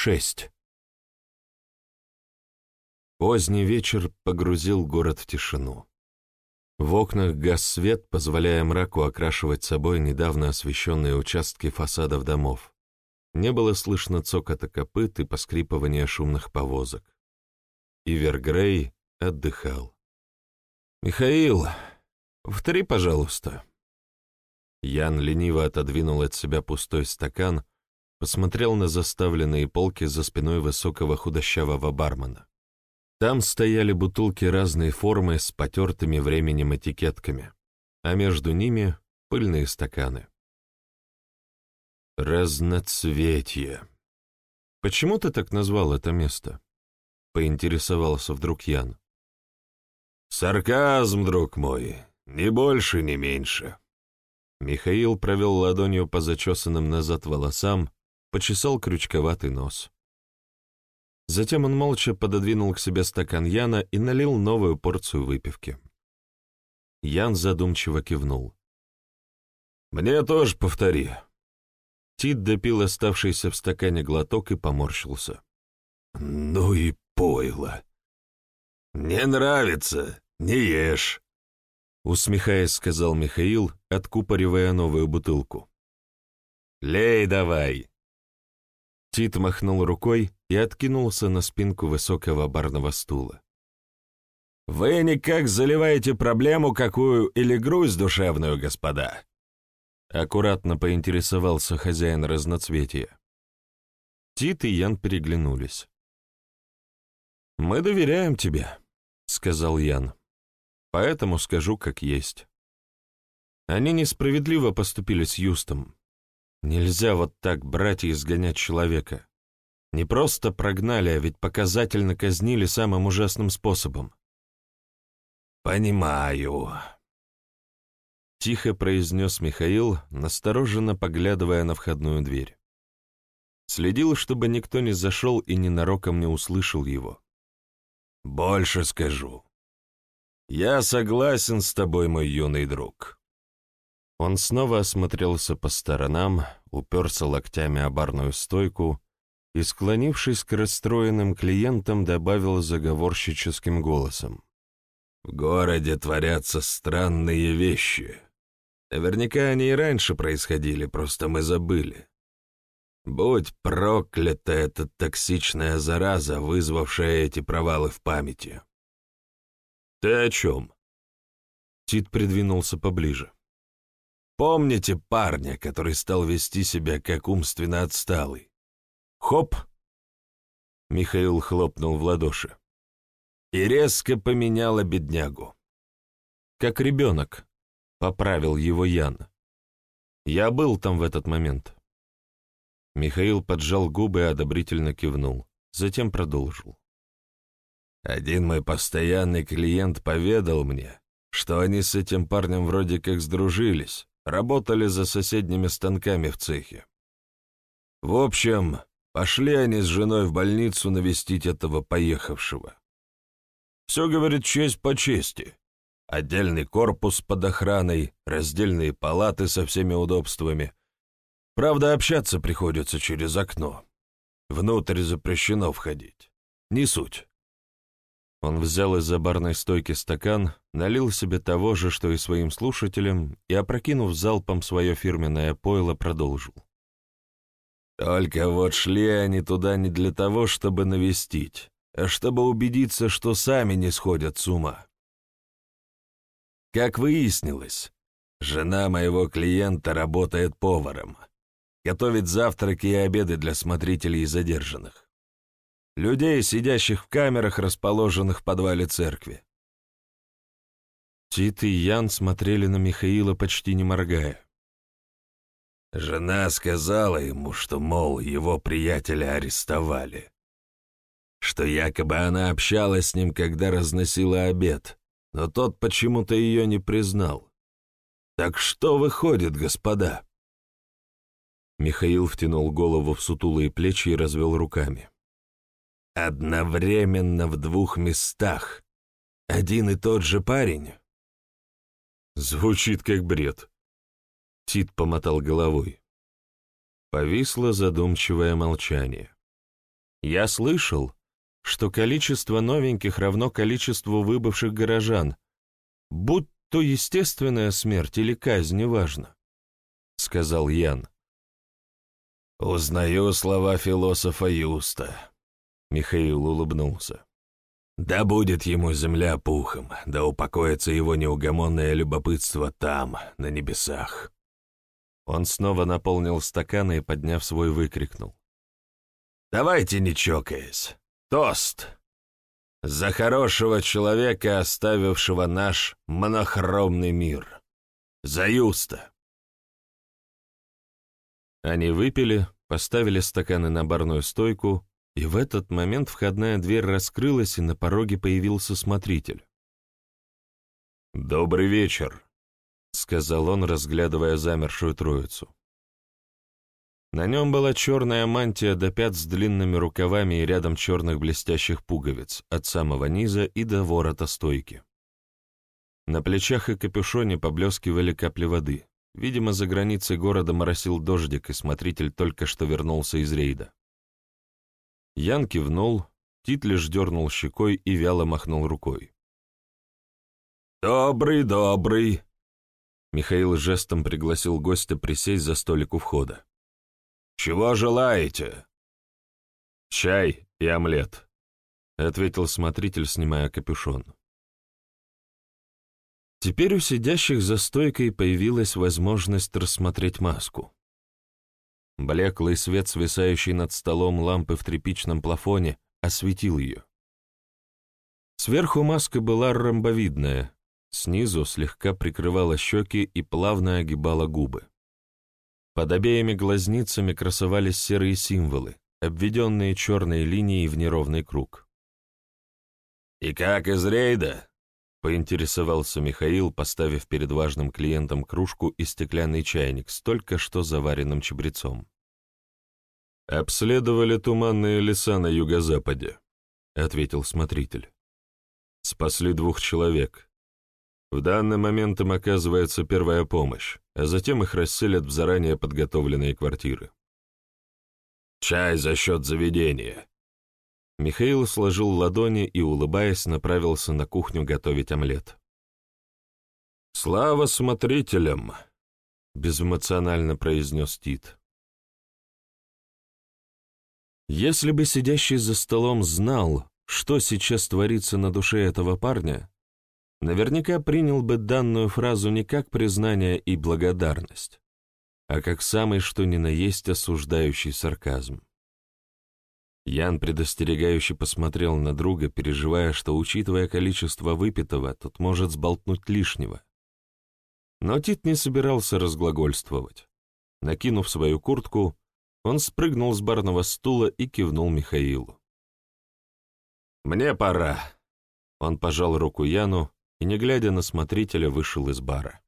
6. Поздний вечер погрузил город в тишину. В окнах гас свет, позволяя мраку окрашивать собой недавно освещенные участки фасадов домов. Не было слышно цокота копыт и поскрипывания шумных повозок. Ивер Грей отдыхал. «Михаил, повтори, пожалуйста». Ян лениво отодвинул от себя пустой стакан, посмотрел на заставленные полки за спиной высокого худощавого бармена. Там стояли бутылки разной формы с потертыми временем этикетками, а между ними — пыльные стаканы. «Разноцветье. Почему ты так назвал это место?» — поинтересовался вдруг Ян. «Сарказм, друг мой, ни больше, ни меньше». Михаил провел ладонью по зачесанным назад волосам, почесал крючковатый нос. Затем он молча пододвинул к себе стакан Яна и налил новую порцию выпивки. Ян задумчиво кивнул. «Мне тоже повтори». Тит допил оставшийся в стакане глоток и поморщился. «Ну и пойло. Не нравится, не ешь», — усмехаясь, сказал Михаил, откупоривая новую бутылку. «Лей давай!» Тит махнул рукой и откинулся на спинку высокого барного стула. «Вы никак заливаете проблему какую или грусть душевную, господа?» Аккуратно поинтересовался хозяин разноцветия. Тит и Ян переглянулись. «Мы доверяем тебе», — сказал Ян. «Поэтому скажу, как есть. Они несправедливо поступили с Юстом. Нельзя вот так брать и изгонять человека. Не просто прогнали, а ведь показательно казнили самым ужасным способом. «Понимаю», — тихо произнес Михаил, настороженно поглядывая на входную дверь. Следил, чтобы никто не зашел и ненароком не услышал его. «Больше скажу. Я согласен с тобой, мой юный друг». Он снова осмотрелся по сторонам, уперся локтями о барную стойку и, склонившись к расстроенным клиентам, добавил заговорщическим голосом. «В городе творятся странные вещи. Наверняка они и раньше происходили, просто мы забыли. Будь проклята эта токсичная зараза, вызвавшая эти провалы в памяти». «Ты о чем?» Тит придвинулся поближе. Помните парня, который стал вести себя как умственно отсталый? Хоп! Михаил хлопнул в ладоши. И резко поменяла беднягу. Как ребенок, поправил его Ян. Я был там в этот момент. Михаил поджал губы и одобрительно кивнул, затем продолжил. Один мой постоянный клиент поведал мне, что они с этим парнем вроде как сдружились, работали за соседними станками в цехе. В общем, пошли они с женой в больницу навестить этого поехавшего. Все, говорит, честь по чести. Отдельный корпус под охраной, раздельные палаты со всеми удобствами. Правда, общаться приходится через окно. Внутрь запрещено входить. Не суть. Он взял из-за барной стойки стакан, налил себе того же, что и своим слушателям, и, опрокинув залпом свое фирменное пойло, продолжил. «Только вот шли они туда не для того, чтобы навестить, а чтобы убедиться, что сами не сходят с ума. Как выяснилось, жена моего клиента работает поваром, готовит завтраки и обеды для смотрителей и задержанных людей, сидящих в камерах, расположенных в подвале церкви. Тит и Ян смотрели на Михаила, почти не моргая. Жена сказала ему, что, мол, его приятеля арестовали. Что якобы она общалась с ним, когда разносила обед, но тот почему-то ее не признал. Так что выходит, господа? Михаил втянул голову в сутулые плечи и развел руками. Одновременно в двух местах. Один и тот же парень. Звучит как бред. Тит помотал головой. Повисло задумчивое молчание. Я слышал, что количество новеньких равно количеству выбывших горожан, будь то естественная смерть или казнь, неважно, — сказал Ян. «Узнаю слова философа Юста», — Михаил улыбнулся. «Да будет ему земля пухом, да упокоится его неугомонное любопытство там, на небесах». Он снова наполнил стаканы и, подняв свой, выкрикнул. «Давайте не чокаясь. Тост! За хорошего человека, оставившего наш монохромный мир. За Юста!» Они выпили, поставили стаканы на барную стойку, и в этот момент входная дверь раскрылась, и на пороге появился смотритель. «Добрый вечер», — сказал он, разглядывая замершую троицу. На нем была черная мантия до пят с длинными рукавами и рядом черных блестящих пуговиц, от самого низа и до ворота стойки. На плечах и капюшоне поблескивали капли воды. Видимо, за границей города моросил дождик, и смотритель только что вернулся из рейда. Ян кивнул, Тит лишь дернул щекой и вяло махнул рукой. «Добрый, добрый!» Михаил жестом пригласил гостя присесть за столик у входа. «Чего желаете?» «Чай и омлет», — ответил смотритель, снимая капюшон. Теперь у сидящих за стойкой появилась возможность рассмотреть маску. Блеклый свет, свисающий над столом лампы в тряпичном плафоне, осветил ее. Сверху маска была ромбовидная, снизу слегка прикрывала щеки и плавно огибала губы. Под обеими глазницами красовались серые символы, обведенные черной линией в неровный круг. «И как из рейда?» — поинтересовался Михаил, поставив перед важным клиентом кружку и стеклянный чайник с только что заваренным чабрецом. «Обследовали туманные леса на юго-западе», — ответил смотритель. «Спасли двух человек. В данный момент им оказывается первая помощь, а затем их расселят в заранее подготовленные квартиры». «Чай за счет заведения», Михаил сложил ладони и, улыбаясь, направился на кухню готовить омлет. «Слава смотрителям!» — безэмоционально произнес Тит. Если бы сидящий за столом знал, что сейчас творится на душе этого парня, наверняка принял бы данную фразу не как признание и благодарность, а как самый что ни на есть осуждающий сарказм. Ян предостерегающе посмотрел на друга, переживая, что, учитывая количество выпитого, тот может сболтнуть лишнего. Но Тит не собирался разглагольствовать. Накинув свою куртку, он спрыгнул с барного стула и кивнул Михаилу. «Мне пора», — он пожал руку Яну и, не глядя на смотрителя, вышел из бара.